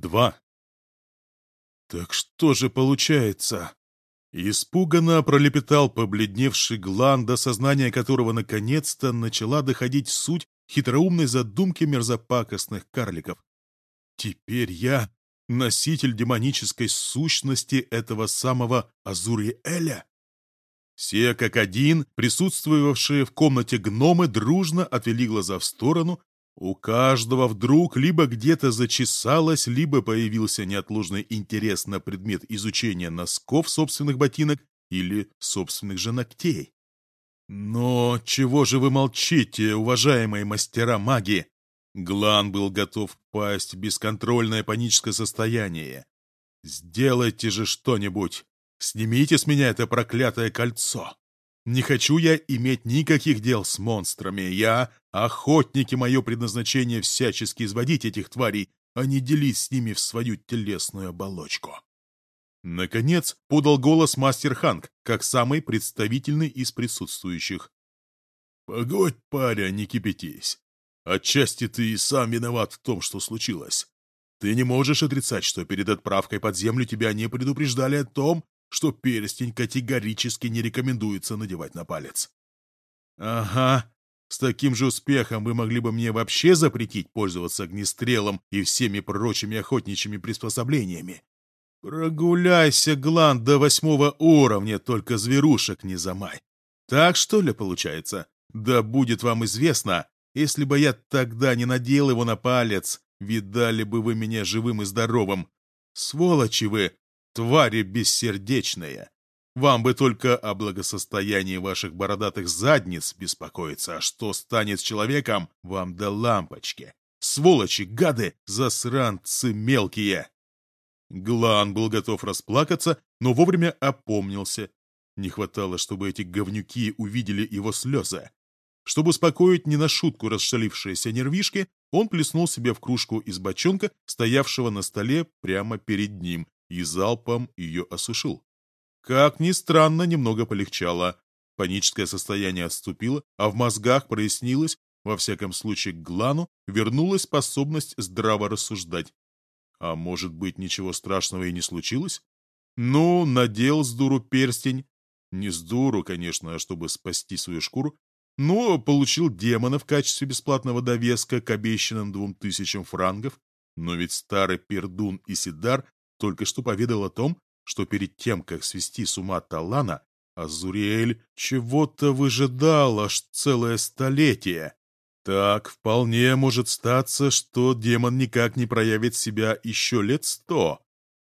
2. Так что же получается? Испуганно пролепетал побледневший глан, до сознания которого наконец-то начала доходить суть хитроумной задумки мерзопакостных карликов. Теперь я носитель демонической сущности этого самого Азуриэля? Все как один, присутствовавшие в комнате гномы, дружно отвели глаза в сторону у каждого вдруг либо где-то зачесалось, либо появился неотложный интерес на предмет изучения носков собственных ботинок или собственных же ногтей. Но чего же вы молчите, уважаемые мастера магии? Глан был готов впасть в бесконтрольное паническое состояние. «Сделайте же что-нибудь! Снимите с меня это проклятое кольцо!» Не хочу я иметь никаких дел с монстрами. Я охотник, и мое предназначение всячески изводить этих тварей, а не делить с ними в свою телесную оболочку. Наконец подал голос мастер Ханг, как самый представительный из присутствующих. «Погодь, паря, не кипятись. Отчасти ты и сам виноват в том, что случилось. Ты не можешь отрицать, что перед отправкой под землю тебя не предупреждали о том, что перстень категорически не рекомендуется надевать на палец. Ага, с таким же успехом вы могли бы мне вообще запретить пользоваться огнестрелом и всеми прочими охотничьими приспособлениями. Прогуляйся, Гланд, до восьмого уровня, только зверушек не замай. Так что ли получается? Да будет вам известно, если бы я тогда не надел его на палец, видали бы вы меня живым и здоровым. Сволочи вы, твари бессердечные. Вам бы только о благосостоянии ваших бородатых задниц беспокоиться, а что станет с человеком, вам до лампочки. Сволочи, гады, засранцы мелкие!» Глан был готов расплакаться, но вовремя опомнился. Не хватало, чтобы эти говнюки увидели его слезы. Чтобы успокоить не на шутку расшалившиеся нервишки, он плеснул себе в кружку из бочонка, стоявшего на столе прямо перед ним, и залпом ее осушил. Как ни странно, немного полегчало. Паническое состояние отступило, а в мозгах прояснилось, во всяком случае к Глану вернулась способность здраво рассуждать. А может быть, ничего страшного и не случилось? Ну, надел с дуру перстень. Не с дуру, конечно, а чтобы спасти свою шкуру. Но получил демона в качестве бесплатного довеска к обещанным двум тысячам франгов. Но ведь старый пердун Исидар только что поведал о том, что перед тем, как свести с ума Талана, Азуриэль чего-то выжидал аж целое столетие. Так вполне может статься, что демон никак не проявит себя еще лет сто.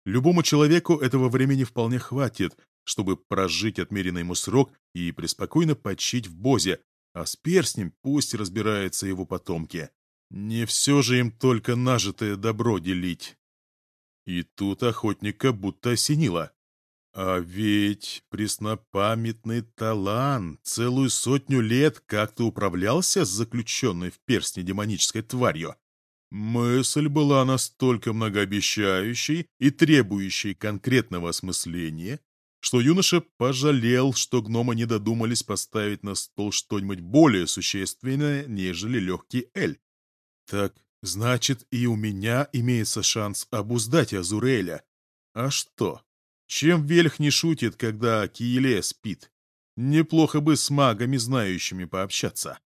Любому человеку этого времени вполне хватит, чтобы прожить отмеренный ему срок и преспокойно почить в Бозе, а с перстнем пусть разбираются его потомки. Не все же им только нажитое добро делить. И тут охотника будто осенило. А ведь преснопамятный талант целую сотню лет как-то управлялся с заключенной в перстне демонической тварью. Мысль была настолько многообещающей и требующей конкретного осмысления, что юноша пожалел, что гномы не додумались поставить на стол что-нибудь более существенное, нежели легкий эль. Так Значит, и у меня имеется шанс обуздать Азуреля. А что? Чем Вельх не шутит, когда Киеле спит? Неплохо бы с магами, знающими пообщаться.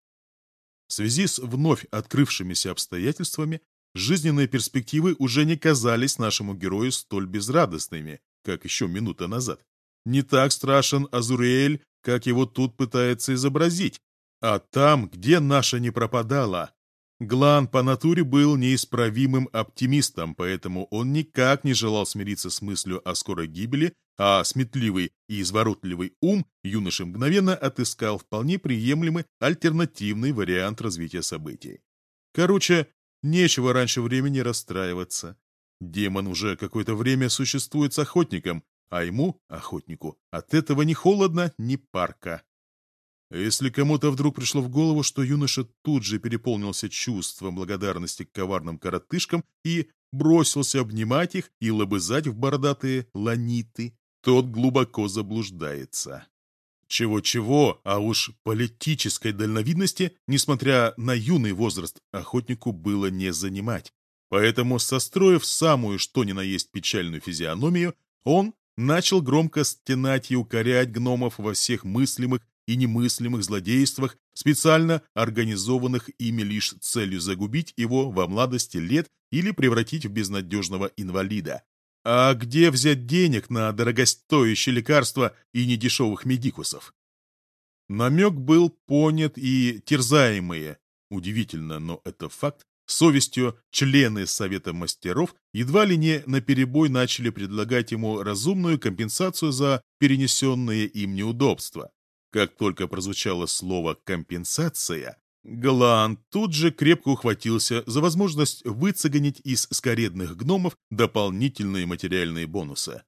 В связи с вновь открывшимися обстоятельствами, жизненные перспективы уже не казались нашему герою столь безрадостными, как еще минута назад. Не так страшен Азуриэль, как его тут пытается изобразить. А там, где наша не пропадала, Глан по натуре был неисправимым оптимистом, поэтому он никак не желал смириться с мыслью о скорой гибели, а сметливый и изворотливый ум юноша мгновенно отыскал вполне приемлемый альтернативный вариант развития событий. Короче, нечего раньше времени расстраиваться. Демон уже какое-то время существует с охотником, а ему, охотнику, от этого ни холодно, ни парка. Если кому-то вдруг пришло в голову, что юноша тут же переполнился чувством благодарности к коварным коротышкам и бросился обнимать их и лобызать в бородатые ланиты, тот глубоко заблуждается. Чего-чего, а уж политической дальновидности, несмотря на юный возраст, охотнику было не занимать. Поэтому, состроив самую что ни на есть печальную физиономию, он начал громко стенать и укорять гномов во всех мыслимых и немыслимых злодействах, специально организованных ими лишь целью загубить его во младости лет или превратить в безнадежного инвалида. А где взять денег на дорогостоящие лекарства и недешевых медикусов? Намек был понят и терзаемые, удивительно, но это факт, совестью члены Совета мастеров едва ли не наперебой начали предлагать ему разумную компенсацию за перенесенные им неудобства. Как только прозвучало слово «компенсация», Галан тут же крепко ухватился за возможность выцегонить из скоредных гномов дополнительные материальные бонусы.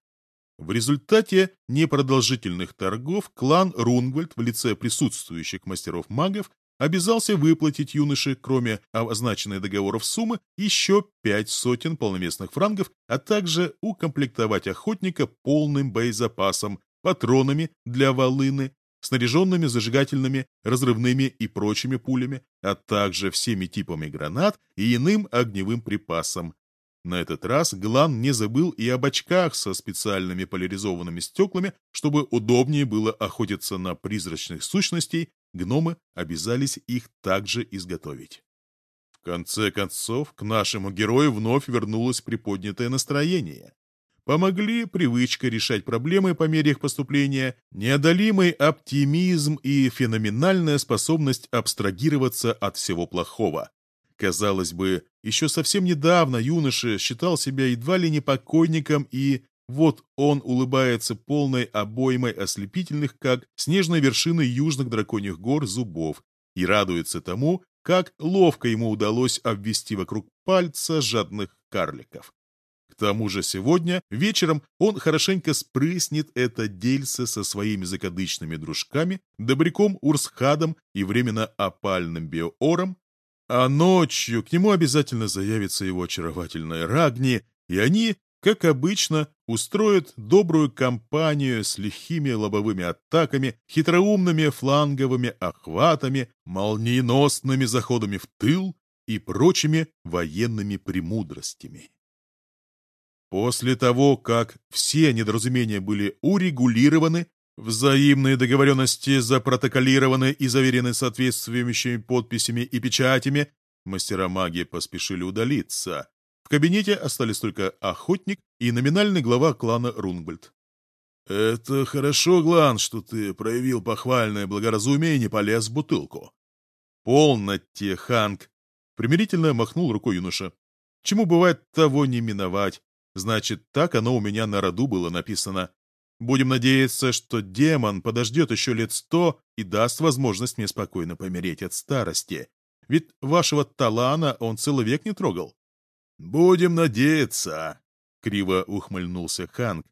В результате непродолжительных торгов клан Рунгвальд в лице присутствующих мастеров-магов обязался выплатить юноше, кроме означенной договоров суммы, еще пять сотен полновесных франгов, а также укомплектовать охотника полным боезапасом, патронами для волыны, снаряженными зажигательными, разрывными и прочими пулями, а также всеми типами гранат и иным огневым припасом. На этот раз Глан не забыл и об очках со специальными поляризованными стеклами, чтобы удобнее было охотиться на призрачных сущностей, гномы обязались их также изготовить. В конце концов, к нашему герою вновь вернулось приподнятое настроение. Помогли привычка решать проблемы по мере их поступления, неодолимый оптимизм и феноменальная способность абстрагироваться от всего плохого. Казалось бы, еще совсем недавно юноша считал себя едва ли не покойником и вот он улыбается полной обоймой ослепительных, как снежной вершины южных драконьих гор, зубов, и радуется тому, как ловко ему удалось обвести вокруг пальца жадных карликов. К тому же сегодня вечером он хорошенько спрыснет это дельце со своими закадычными дружками, добряком Урсхадом и временно опальным Биоором, а ночью к нему обязательно заявится его очаровательная Рагни, и они, как обычно, устроят добрую кампанию с лихими лобовыми атаками, хитроумными фланговыми охватами, молниеносными заходами в тыл и прочими военными премудростями. После того, как все недоразумения были урегулированы, взаимные договоренности запротоколированы и заверены соответствующими подписями и печатями, мастера магии поспешили удалиться. В кабинете остались только охотник и номинальный глава клана Рунгбольд. «Это хорошо, Глан, что ты проявил похвальное благоразумие и не полез в бутылку». «Полноте, Ханк!» — примирительно махнул рукой юноша. «Чему бывает того не миновать? Значит, так оно у меня на роду было написано. Будем надеяться, что демон подождет еще лет сто и даст возможность мне спокойно помереть от старости. Ведь вашего талана он целый век не трогал. «Будем надеяться», — криво ухмыльнулся Ханк.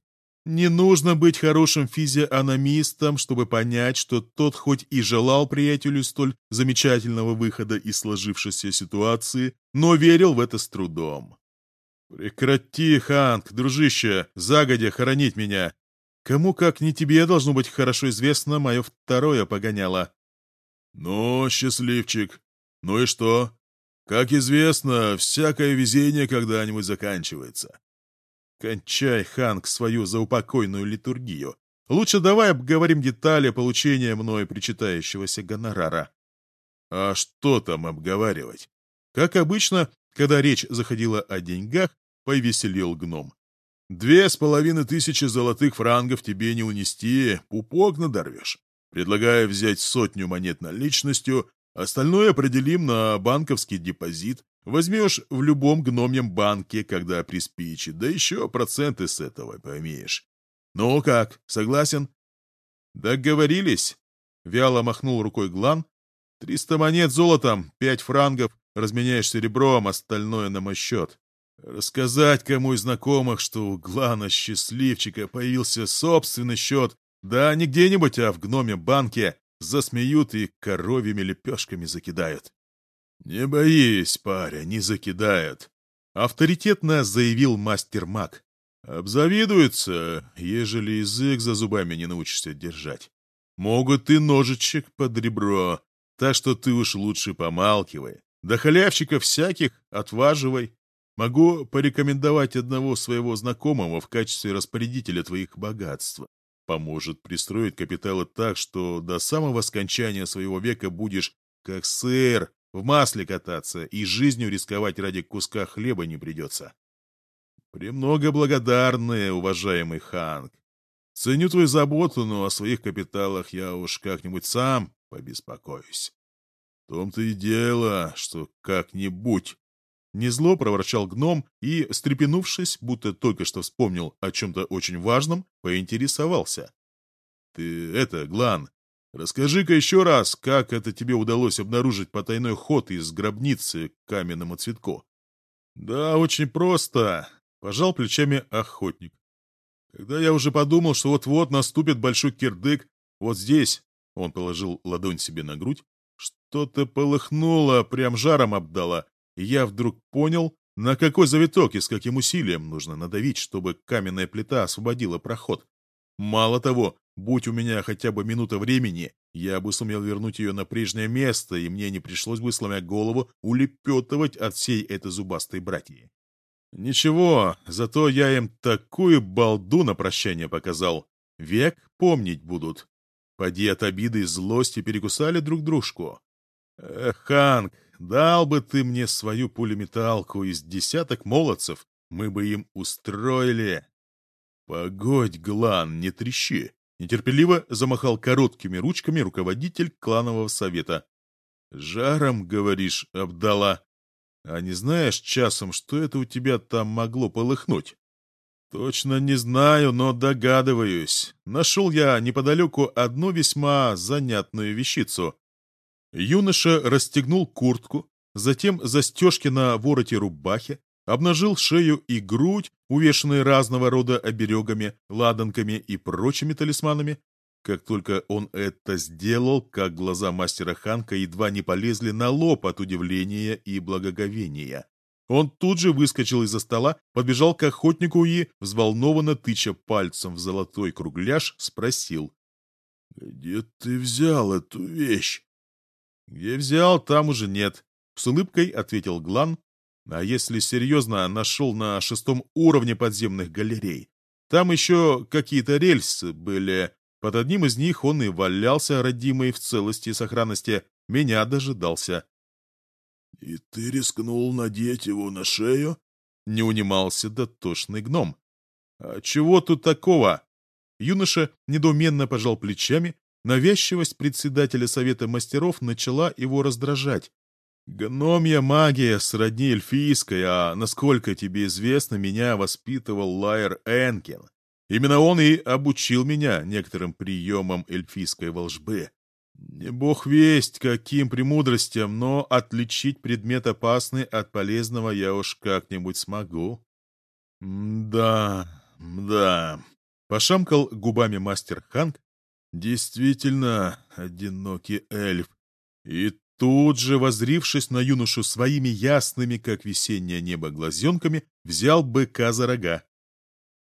«Не нужно быть хорошим физиономистом, чтобы понять, что тот хоть и желал приятелю столь замечательного выхода из сложившейся ситуации, но верил в это с трудом. «Прекрати, Ханк, дружище, загодя хоронить меня. Кому, как не тебе, должно быть хорошо известно мое второе погоняло». «Ну, счастливчик, ну и что? Как известно, всякое везение когда-нибудь заканчивается». «Кончай, Ханк, свою заупокойную литургию. Лучше давай обговорим детали получения мной причитающегося гонорара». «А что там обговаривать?» Как обычно, когда речь заходила о деньгах, повеселил гном. «Две с половиной тысячи золотых франгов тебе не унести, пупок надорвешь. Предлагаю взять сотню монет наличностью, остальное определим на банковский депозит. Возьмешь в любом гномьем банке, когда приспичит, да еще проценты с этого поймешь. Ну как, согласен?» «Договорились?» — вяло махнул рукой Глан. «Триста монет золотом, пять франгов, разменяешь серебром, остальное на мой счет. Рассказать кому из знакомых, что у Глана Счастливчика появился собственный счет, да не где-нибудь, а в гноме банке, засмеют и коровьими лепешками закидают. «Не боись, паря, не закидают», — авторитетно заявил мастер-маг. «Обзавидуются, ежели язык за зубами не научишься держать. Могут и ножичек под ребро, так что ты уж лучше помалкивай. До халявщиков всяких отваживай. Могу порекомендовать одного своего знакомого в качестве распорядителя твоих богатств. Поможет пристроить капиталы так, что до самого скончания своего века будешь как сыр в масле кататься и жизнью рисковать ради куска хлеба не придется. Премного благодарны, уважаемый Ханг. Ценю твою заботу, но о своих капиталах я уж как-нибудь сам побеспокоюсь. В том-то и дело, что как-нибудь. Незло проворчал гном и, стрепенувшись, будто только что вспомнил о чем-то очень важном, поинтересовался. «Ты это, Глан, расскажи-ка еще раз, как это тебе удалось обнаружить потайной ход из гробницы к каменному цветку?» «Да, очень просто», — пожал плечами охотник. «Когда я уже подумал, что вот-вот наступит большой кирдык, вот здесь, — он положил ладонь себе на грудь, — что-то полыхнуло, прям жаром обдало, я вдруг понял, на какой завиток и с каким усилием нужно надавить, чтобы каменная плита освободила проход. Мало того, будь у меня хотя бы минута времени, я бы сумел вернуть ее на прежнее место, и мне не пришлось бы, сломя голову, улепетывать от всей этой зубастой братьи. Ничего, зато я им такую балду на прощание показал. Век помнить будут. Поди от обиды и злости перекусали друг дружку. Эх, Ханк, Дал бы ты мне свою пулеметалку из десяток молодцев, мы бы им устроили. Погодь, Глан, не трещи. Нетерпеливо замахал короткими ручками руководитель кланового совета. Жаром, говоришь, обдала. А не знаешь часом, что это у тебя там могло полыхнуть? Точно не знаю, но догадываюсь. Нашел я неподалеку одну весьма занятную вещицу. Юноша расстегнул куртку, затем застежки на вороте рубахи, обнажил шею и грудь, увешанные разного рода оберегами, ладанками и прочими талисманами. Как только он это сделал, как глаза мастера Ханка едва не полезли на лоб от удивления и благоговения. Он тут же выскочил из-за стола, подбежал к охотнику и, взволнованно тыча пальцем в золотой кругляш, спросил. «Где ты взял эту вещь?» «Где взял, там уже нет», — с улыбкой ответил Глан. «А если серьезно, нашел на шестом уровне подземных галерей. Там еще какие-то рельсы были. Под одним из них он и валялся, родимый в целости и сохранности. Меня дожидался». «И ты рискнул надеть его на шею?» — не унимался дотошный гном. «А чего тут такого?» Юноша недоуменно пожал плечами, Навязчивость председателя Совета мастеров начала его раздражать. «Гномья магия сродни эльфийской, а, насколько тебе известно, меня воспитывал Лайер Энкин. Именно он и обучил меня некоторым приемам эльфийской волжбы. Не бог весть, каким премудростям, но отличить предмет опасный от полезного я уж как-нибудь смогу». «Да, да», — пошамкал губами мастер Ханг, Действительно, одинокий эльф. И тут же, возрившись на юношу своими ясными, как весеннее небо, глазенками, взял быка за рога.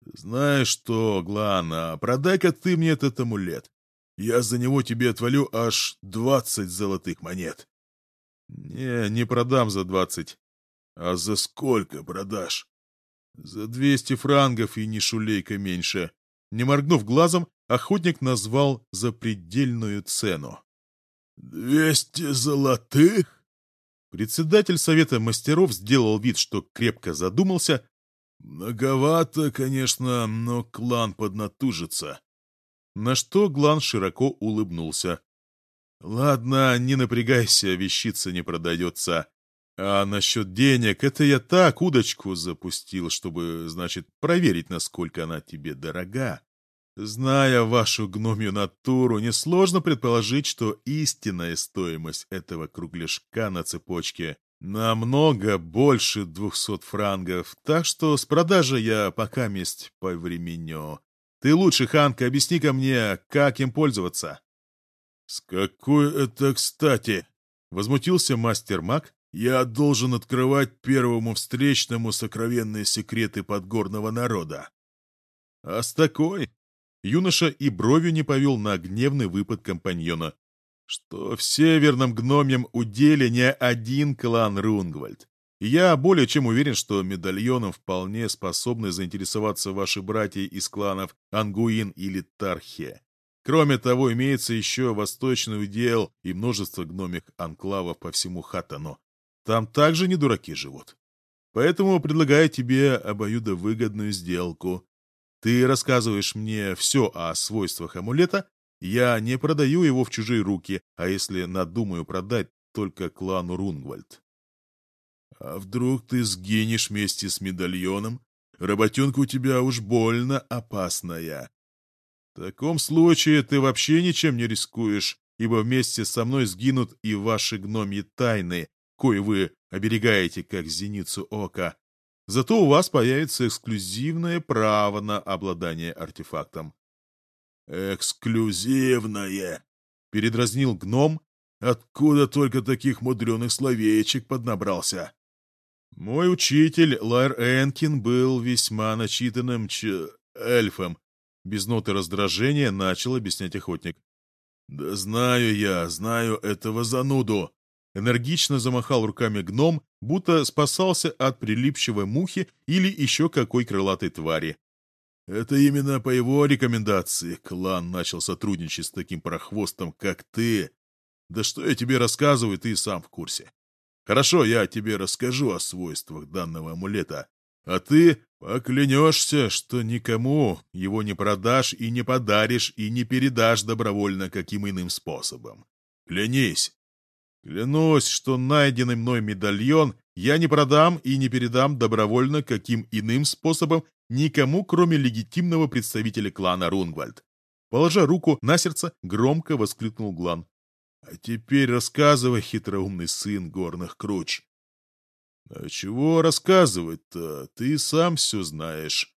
«Знаешь что, Глана, продай-ка ты мне этот амулет. Я за него тебе отвалю аж двадцать золотых монет». «Не, не продам за двадцать». «А за сколько продашь?» «За двести франгов и ни шулейка меньше». Не моргнув глазом, охотник назвал запредельную цену. «Двести золотых?» Председатель совета мастеров сделал вид, что крепко задумался. «Многовато, конечно, но клан поднатужится». На что Глан широко улыбнулся. «Ладно, не напрягайся, вещица не продается. А насчет денег, это я так удочку запустил, чтобы, значит, проверить, насколько она тебе дорога. Зная вашу гномью натуру, несложно предположить, что истинная стоимость этого кругляшка на цепочке намного больше двухсот франгов, так что с продажи я пока месть повременю. Ты лучше, Ханка, объясни-ка мне, как им пользоваться. — С какой это кстати? — возмутился мастер-маг. — Я должен открывать первому встречному сокровенные секреты подгорного народа. — А с такой? Юноша и бровью не повел на гневный выпад компаньона. Что в северном гномьем уделе не один клан Рунгвальд. Я более чем уверен, что медальоном вполне способны заинтересоваться ваши братья из кланов Ангуин или Тархе. Кроме того, имеется еще восточный удел и множество гномик анклавов по всему Хатану. Там также не дураки живут. Поэтому предлагаю тебе обоюдовыгодную сделку. Ты рассказываешь мне все о свойствах амулета, я не продаю его в чужие руки, а если надумаю продать, только клану Рунгвальд. А вдруг ты сгинешь вместе с медальоном? Работенка у тебя уж больно опасная. В таком случае ты вообще ничем не рискуешь, ибо вместе со мной сгинут и ваши гномьи тайны, кои вы оберегаете как зеницу ока. Зато у вас появится эксклюзивное право на обладание артефактом. «Эксклюзивное!» — передразнил гном. «Откуда только таких мудреных словечек поднабрался?» Мой учитель Лайр Энкин был весьма начитанным ч... эльфом. Без ноты раздражения начал объяснять охотник. «Да знаю я, знаю этого зануду!» Энергично замахал руками гном, будто спасался от прилипчивой мухи или еще какой крылатой твари. Это именно по его рекомендации клан начал сотрудничать с таким прохвостом, как ты. Да что я тебе рассказываю, ты сам в курсе. Хорошо, я тебе расскажу о свойствах данного амулета, а ты поклянешься, что никому его не продашь и не подаришь и не передашь добровольно каким иным способом. Клянись. Клянусь, что найденный мной медальон я не продам и не передам добровольно каким иным способом никому, кроме легитимного представителя клана Рунгвальд. Положа руку на сердце, громко воскликнул Глан. А теперь рассказывай, хитроумный сын горных круч. А чего рассказывать-то? Ты сам все знаешь.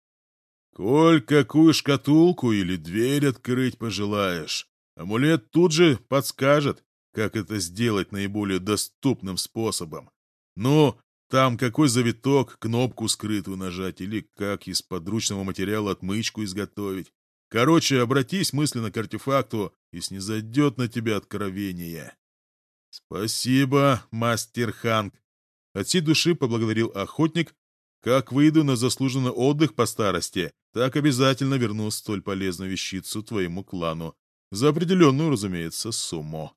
Коль какую шкатулку или дверь открыть пожелаешь, амулет тут же подскажет, как это сделать наиболее доступным способом. Ну, там какой завиток, кнопку скрытую нажать или как из подручного материала отмычку изготовить. Короче, обратись мысленно к артефакту, и снизойдет на тебя откровение. Спасибо, мастер Ханг. От всей души поблагодарил охотник. Как выйду на заслуженный отдых по старости, так обязательно верну столь полезную вещицу твоему клану. За определенную, разумеется, сумму.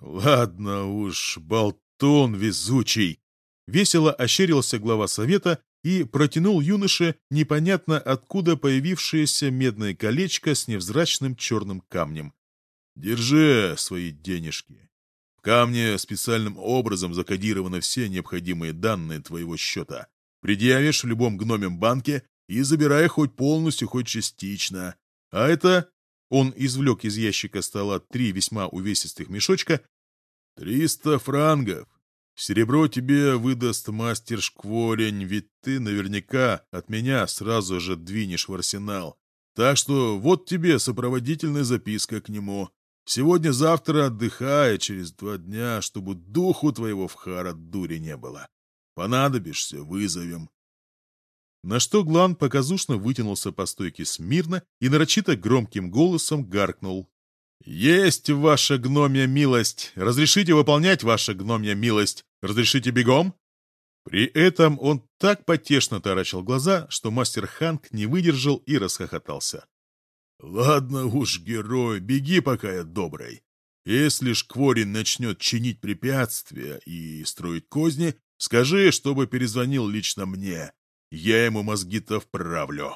Ладно уж, болтун везучий. Весело ощерился глава совета и протянул юноше непонятно откуда появившееся медное колечко с невзрачным черным камнем. «Держи свои денежки. В камне специальным образом закодированы все необходимые данные твоего счета. Предъявишь в любом гномем банке и забирай хоть полностью, хоть частично. А это...» Он извлек из ящика стола три весьма увесистых мешочка. «Триста франгов. Серебро тебе выдаст мастер Шкворень, ведь ты наверняка от меня сразу же двинешь в арсенал. Так что вот тебе сопроводительная записка к нему. Сегодня-завтра отдыхай, через два дня, чтобы духу твоего в Хара дури не было. Понадобишься, вызовем. На что Глан показушно вытянулся по стойке смирно и нарочито громким голосом гаркнул. «Есть ваша гномья милость! Разрешите выполнять ваша гномья милость! Разрешите бегом?» При этом он так потешно таращил глаза, что мастер Ханк не выдержал и расхохотался. «Ладно уж, герой, беги, пока я добрый. Если Шкворин начнет чинить препятствия и строить козни, скажи, чтобы перезвонил лично мне. Я ему мозги-то вправлю».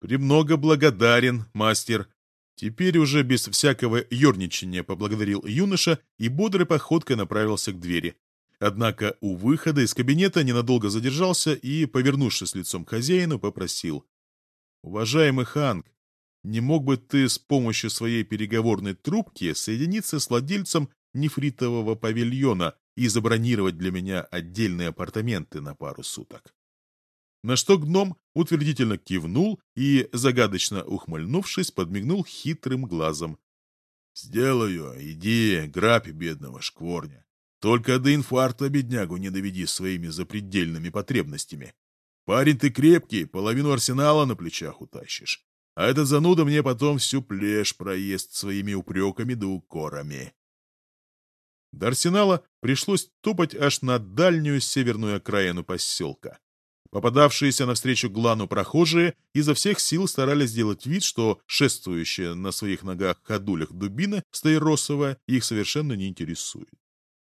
«Премного благодарен, мастер», Теперь уже без всякого ерничания поблагодарил юноша и бодрой походкой направился к двери. Однако у выхода из кабинета ненадолго задержался и, повернувшись лицом к хозяину, попросил. «Уважаемый Ханг, не мог бы ты с помощью своей переговорной трубки соединиться с владельцем нефритового павильона и забронировать для меня отдельные апартаменты на пару суток?» На что гном утвердительно кивнул и, загадочно ухмыльнувшись, подмигнул хитрым глазом. «Сделаю, иди, грабь бедного шкворня. Только до инфаркта беднягу не доведи своими запредельными потребностями. Парень ты крепкий, половину арсенала на плечах утащишь. А этот зануда мне потом всю плешь проест своими упреками да укорами». До арсенала пришлось топать аж на дальнюю северную окраину поселка. Попадавшиеся навстречу Глану прохожие изо всех сил старались сделать вид, что шествующая на своих ногах ходулях дубина стаиросовая их совершенно не интересует.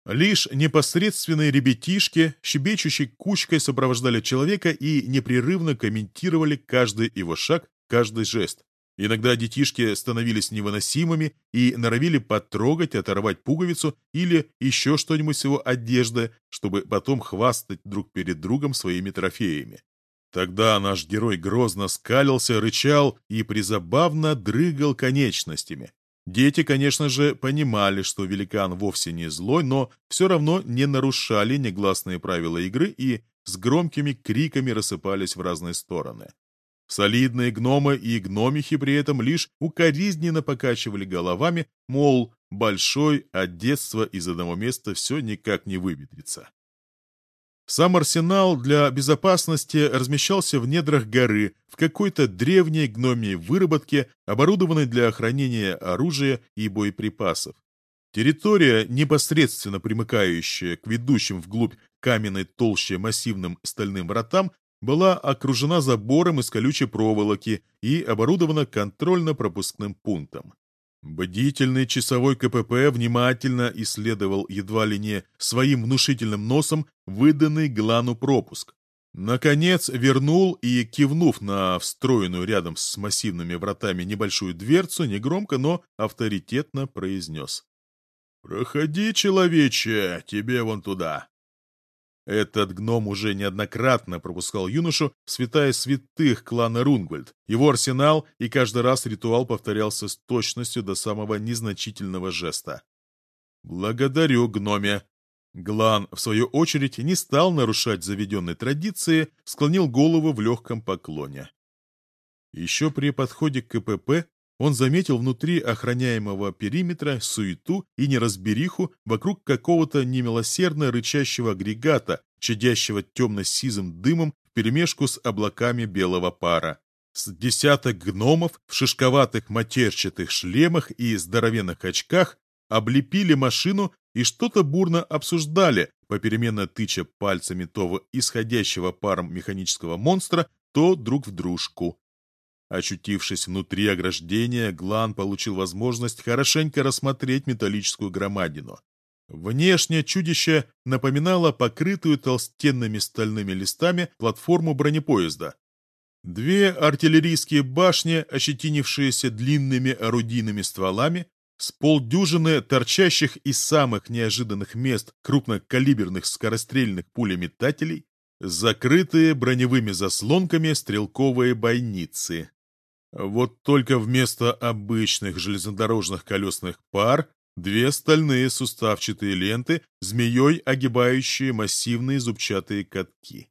Лишь непосредственные ребятишки, щебечущей кучкой сопровождали человека и непрерывно комментировали каждый его шаг, каждый жест. Иногда детишки становились невыносимыми и норовили потрогать, оторвать пуговицу или еще что-нибудь с его одежды, чтобы потом хвастать друг перед другом своими трофеями. Тогда наш герой грозно скалился, рычал и призабавно дрыгал конечностями. Дети, конечно же, понимали, что великан вовсе не злой, но все равно не нарушали негласные правила игры и с громкими криками рассыпались в разные стороны. Солидные гномы и гномихи при этом лишь укоризненно покачивали головами, мол, большой от детства из одного места все никак не выветрится. Сам арсенал для безопасности размещался в недрах горы, в какой-то древней гномией выработке, оборудованной для хранения оружия и боеприпасов. Территория, непосредственно примыкающая к ведущим вглубь каменной толще массивным стальным вратам, была окружена забором из колючей проволоки и оборудована контрольно-пропускным пунктом. Бдительный часовой КПП внимательно исследовал едва ли не своим внушительным носом выданный Глану пропуск. Наконец вернул и, кивнув на встроенную рядом с массивными вратами небольшую дверцу, негромко, но авторитетно произнес. «Проходи, человече, тебе вон туда». Этот гном уже неоднократно пропускал юношу в святая святых клана Рунгвальд, его арсенал, и каждый раз ритуал повторялся с точностью до самого незначительного жеста. «Благодарю, гноме!» Глан, в свою очередь, не стал нарушать заведенной традиции, склонил голову в легком поклоне. Еще при подходе к КПП он заметил внутри охраняемого периметра суету и неразбериху вокруг какого-то немилосердно рычащего агрегата, чадящего темно-сизым дымом вперемешку с облаками белого пара. С десяток гномов в шишковатых матерчатых шлемах и здоровенных очках облепили машину и что-то бурно обсуждали, попеременно тыча пальцами то исходящего паром механического монстра, то друг в дружку. Очутившись внутри ограждения, Глан получил возможность хорошенько рассмотреть металлическую громадину. Внешне чудище напоминало покрытую толстенными стальными листами платформу бронепоезда. Две артиллерийские башни, ощетинившиеся длинными орудийными стволами, с полдюжины торчащих из самых неожиданных мест крупнокалиберных скорострельных пулеметателей, закрытые броневыми заслонками стрелковые бойницы. Вот только вместо обычных железнодорожных колесных пар две стальные суставчатые ленты, змеей огибающие массивные зубчатые катки.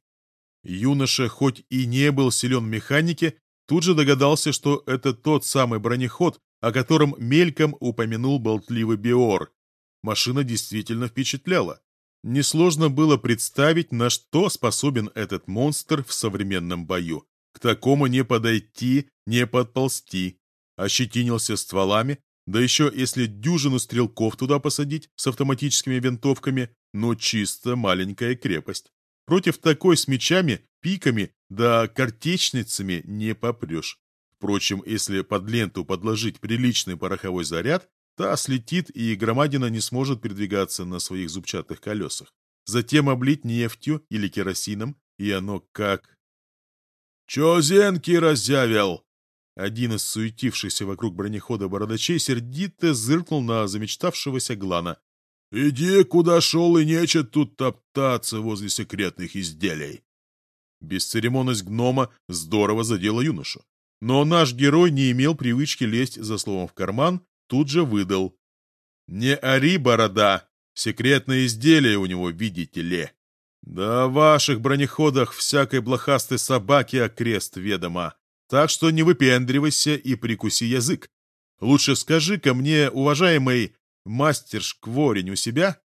Юноша, хоть и не был силен в механике, тут же догадался, что это тот самый бронеход, о котором мельком упомянул болтливый Биор. Машина действительно впечатляла. Несложно было представить, на что способен этот монстр в современном бою. К такому не подойти, не подползти. Ощетинился стволами, да еще если дюжину стрелков туда посадить с автоматическими винтовками, ну чисто маленькая крепость. Против такой с мечами, пиками да картечницами не попрешь. Впрочем, если под ленту подложить приличный пороховой заряд, та слетит и громадина не сможет передвигаться на своих зубчатых колесах. Затем облить нефтью или керосином, и оно как «Чё зенки разъявил?» Один из суетившихся вокруг бронехода бородачей сердито зыркнул на замечтавшегося Глана. «Иди, куда шел, и нечет тут топтаться возле секретных изделий!» Бесцеремонность гнома здорово задела юношу. Но наш герой не имел привычки лезть за словом в карман, тут же выдал. «Не ори, борода! Секретное изделие у него, видите ли!» Да о ваших бронеходах всякой блохастой собаки окрест ведомо. Так что не выпендривайся и прикуси язык. Лучше скажи-ка мне, уважаемый мастер Шкворень, у себя?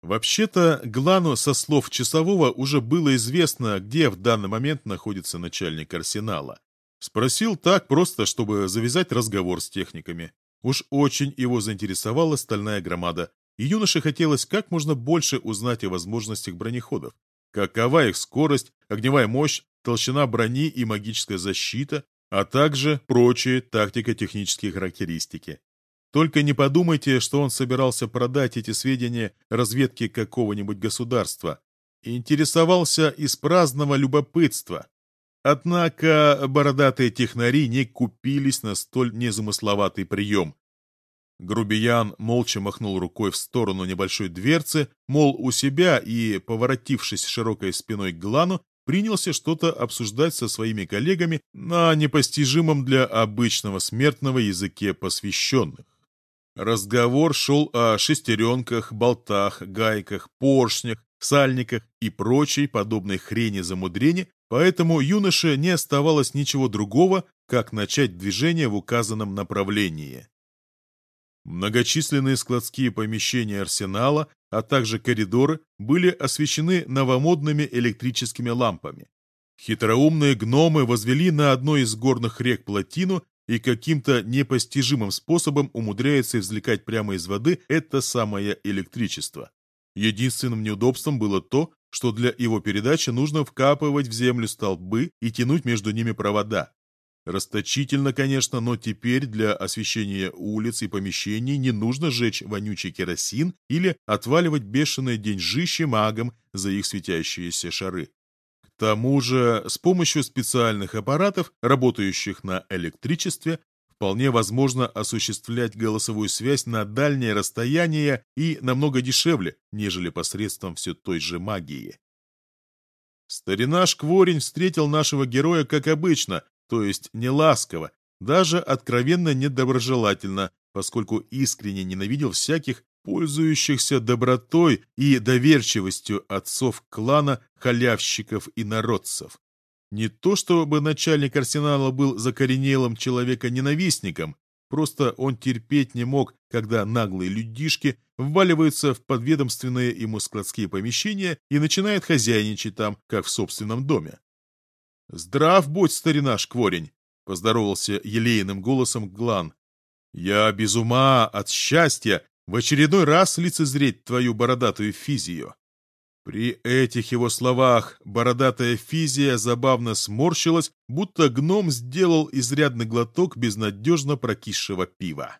Вообще-то, Глану со слов часового уже было известно, где в данный момент находится начальник арсенала. Спросил так просто, чтобы завязать разговор с техниками. Уж очень его заинтересовала стальная громада, и юноше хотелось как можно больше узнать о возможностях бронеходов. Какова их скорость, огневая мощь, толщина брони и магическая защита, а также прочие тактико-технические характеристики. Только не подумайте, что он собирался продать эти сведения разведке какого-нибудь государства. Интересовался из праздного любопытства. Однако бородатые технари не купились на столь незамысловатый прием. Грубиян молча махнул рукой в сторону небольшой дверцы, мол, у себя, и, поворотившись широкой спиной к Глану, принялся что-то обсуждать со своими коллегами на непостижимом для обычного смертного языке посвященных. Разговор шел о шестеренках, болтах, гайках, поршнях, сальниках и прочей подобной хрени замудрения, поэтому юноше не оставалось ничего другого, как начать движение в указанном направлении. Многочисленные складские помещения арсенала, а также коридоры были освещены новомодными электрическими лампами. Хитроумные гномы возвели на одной из горных рек плотину и каким-то непостижимым способом умудряется извлекать прямо из воды это самое электричество. Единственным неудобством было то, что для его передачи нужно вкапывать в землю столбы и тянуть между ними провода. Расточительно, конечно, но теперь для освещения улиц и помещений не нужно жечь вонючий керосин или отваливать бешеное деньжище магам за их светящиеся шары тому же с помощью специальных аппаратов, работающих на электричестве, вполне возможно осуществлять голосовую связь на дальнее расстояние и намного дешевле, нежели посредством все той же магии. Старина Шкворень встретил нашего героя как обычно, то есть не ласково, даже откровенно недоброжелательно, поскольку искренне ненавидел всяких пользующихся добротой и доверчивостью отцов клана халявщиков и народцев. Не то чтобы начальник арсенала был закоренелым человека-ненавистником, просто он терпеть не мог, когда наглые людишки вваливаются в подведомственные ему складские помещения и начинают хозяйничать там, как в собственном доме. «Здрав будь, старина Шкворень!» — поздоровался елейным голосом Глан. «Я без ума от счастья в очередной раз лицезреть твою бородатую физию. При этих его словах бородатая физия забавно сморщилась, будто гном сделал изрядный глоток безнадежно прокисшего пива.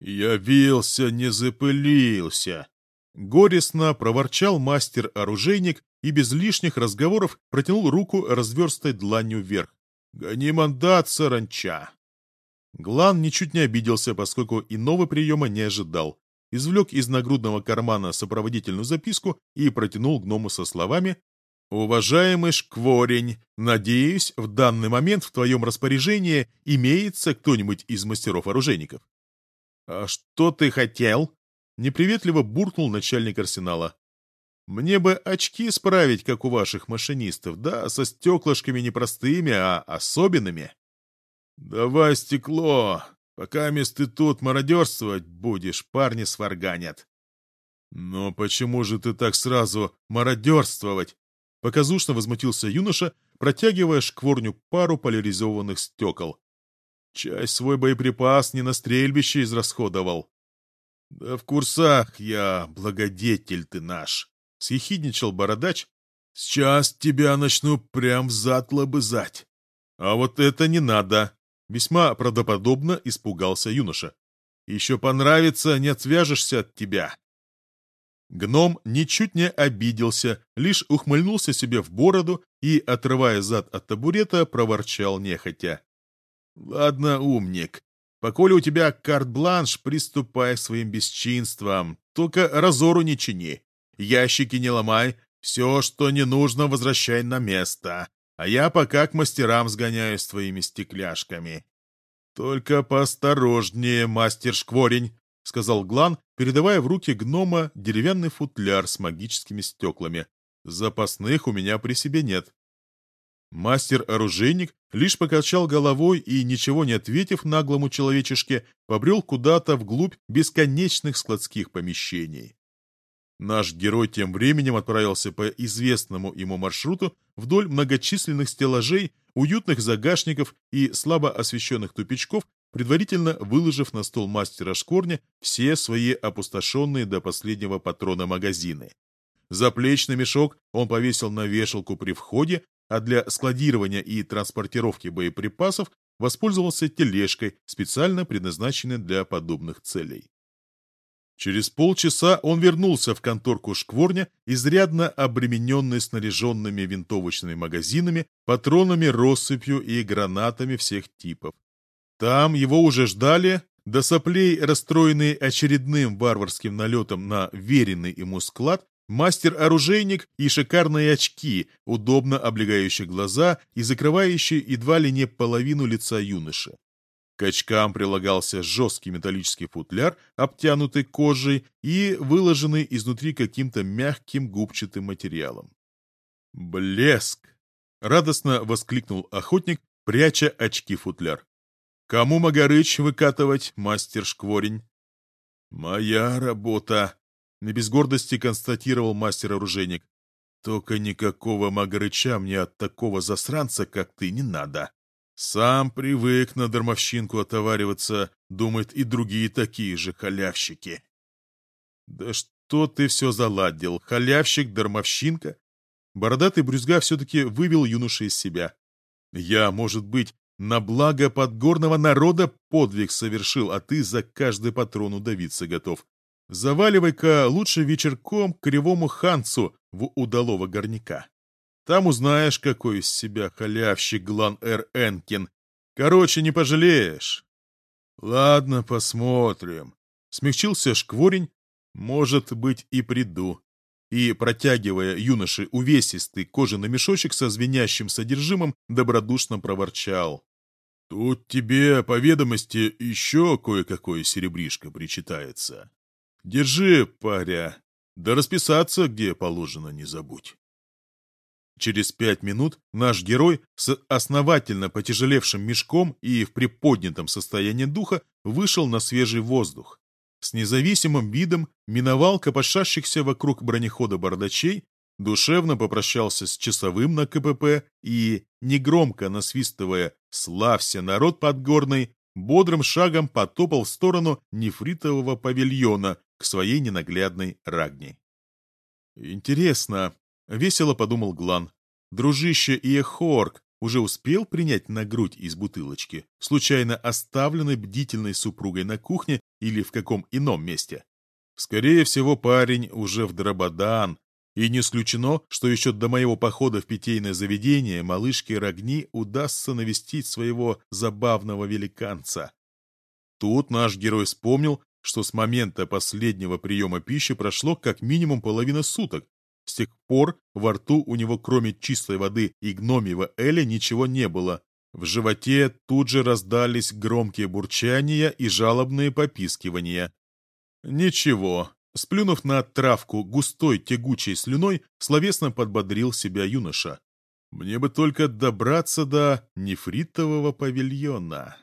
«Явился, не запылился!» Горестно проворчал мастер-оружейник и без лишних разговоров протянул руку разверстой дланью вверх. «Гони мандат, саранча!» Глан ничуть не обиделся, поскольку иного приема не ожидал. Извлек из нагрудного кармана сопроводительную записку и протянул гному со словами «Уважаемый Шкворень, надеюсь, в данный момент в твоем распоряжении имеется кто-нибудь из мастеров-оружейников». «А что ты хотел?» — неприветливо буркнул начальник арсенала. «Мне бы очки справить, как у ваших машинистов, да, со стеклышками не простыми, а особенными». «Давай стекло, пока мест ты тут мародерствовать будешь, парни сварганят». «Но почему же ты так сразу мародерствовать?» Показушно возмутился юноша, протягивая шкворню пару поляризованных стекол. Часть свой боеприпас не на стрельбище израсходовал. «Да в курсах я, благодетель ты наш!» — съехидничал бородач. «Сейчас тебя начну прям в зад лобызать». «А вот это не надо!» Весьма правдоподобно испугался юноша. «Еще понравится, не отвяжешься от тебя». Гном ничуть не обиделся, лишь ухмыльнулся себе в бороду и, отрывая зад от табурета, проворчал нехотя. «Ладно, умник, поколе у тебя карт-бланш, приступай к своим бесчинствам, только разору не чини, ящики не ломай, все, что не нужно, возвращай на место а я пока к мастерам сгоняю с твоими стекляшками». «Только поосторожнее, мастер Шкворень», — сказал Глан, передавая в руки гнома деревянный футляр с магическими стеклами. «Запасных у меня при себе нет». Мастер-оружейник лишь покачал головой и, ничего не ответив наглому человечешке, побрел куда-то вглубь бесконечных складских помещений. Наш герой тем временем отправился по известному ему маршруту вдоль многочисленных стеллажей, уютных загашников и слабо освещенных тупичков, предварительно выложив на стол мастера Шкорня все свои опустошенные до последнего патрона магазины. Заплечный мешок он повесил на вешалку при входе, а для складирования и транспортировки боеприпасов воспользовался тележкой, специально предназначенной для подобных целей. Через полчаса он вернулся в конторку Шкворня, изрядно обремененный снаряженными винтовочными магазинами, патронами, россыпью и гранатами всех типов. Там его уже ждали, до соплей, расстроенные очередным варварским налетом на веренный ему склад, мастер-оружейник и шикарные очки, удобно облегающие глаза и закрывающие едва ли не половину лица юноши. К очкам прилагался жесткий металлический футляр, обтянутый кожей и выложенный изнутри каким-то мягким губчатым материалом. «Блеск!» — радостно воскликнул охотник, пряча очки-футляр. «Кому Магарыч выкатывать, мастер Шкворень?» «Моя работа!» — без гордости констатировал мастер-оружейник. «Только никакого Магарыча мне от такого засранца, как ты, не надо!» Сам привык на дармовщинку отовариваться, думают и другие такие же халявщики. Да что ты все заладил, халявщик, дармовщинка? Бородатый брюзга все-таки вывел юноша из себя. Я, может быть, на благо подгорного народа подвиг совершил, а ты за каждый патрон удавиться готов. Заваливай-ка лучше вечерком кривому ханцу в удалого горняка. Там узнаешь, какой из себя халявщик Глан Эр Энкин. Короче, не пожалеешь. Ладно, посмотрим. Смягчился шкворень. Может быть, и приду. И, протягивая юноше увесистый кожаный мешочек со звенящим содержимым, добродушно проворчал. Тут тебе, по ведомости, еще кое-какое серебришко причитается. Держи, паря, да расписаться, где положено, не забудь. Через пять минут наш герой с основательно потяжелевшим мешком и в приподнятом состоянии духа вышел на свежий воздух. С независимым видом миновал копошащихся вокруг бронехода бардачей, душевно попрощался с часовым на КПП и, негромко насвистывая «Славься, народ подгорный!», бодрым шагом потопал в сторону нефритового павильона к своей ненаглядной Рагне. «Интересно, Весело подумал Глан. Дружище Иехорг уже успел принять на грудь из бутылочки, случайно оставленной бдительной супругой на кухне или в каком ином месте. Скорее всего, парень уже в Драбадан, и не исключено, что еще до моего похода в питейное заведение малышке Рогни удастся навестить своего забавного великанца. Тут наш герой вспомнил, что с момента последнего приема пищи прошло как минимум половина суток, с тех пор во рту у него кроме чистой воды и гномьего эля ничего не было. В животе тут же раздались громкие бурчания и жалобные попискивания. Ничего, сплюнув на травку густой тягучей слюной, словесно подбодрил себя юноша. Мне бы только добраться до нефритового павильона.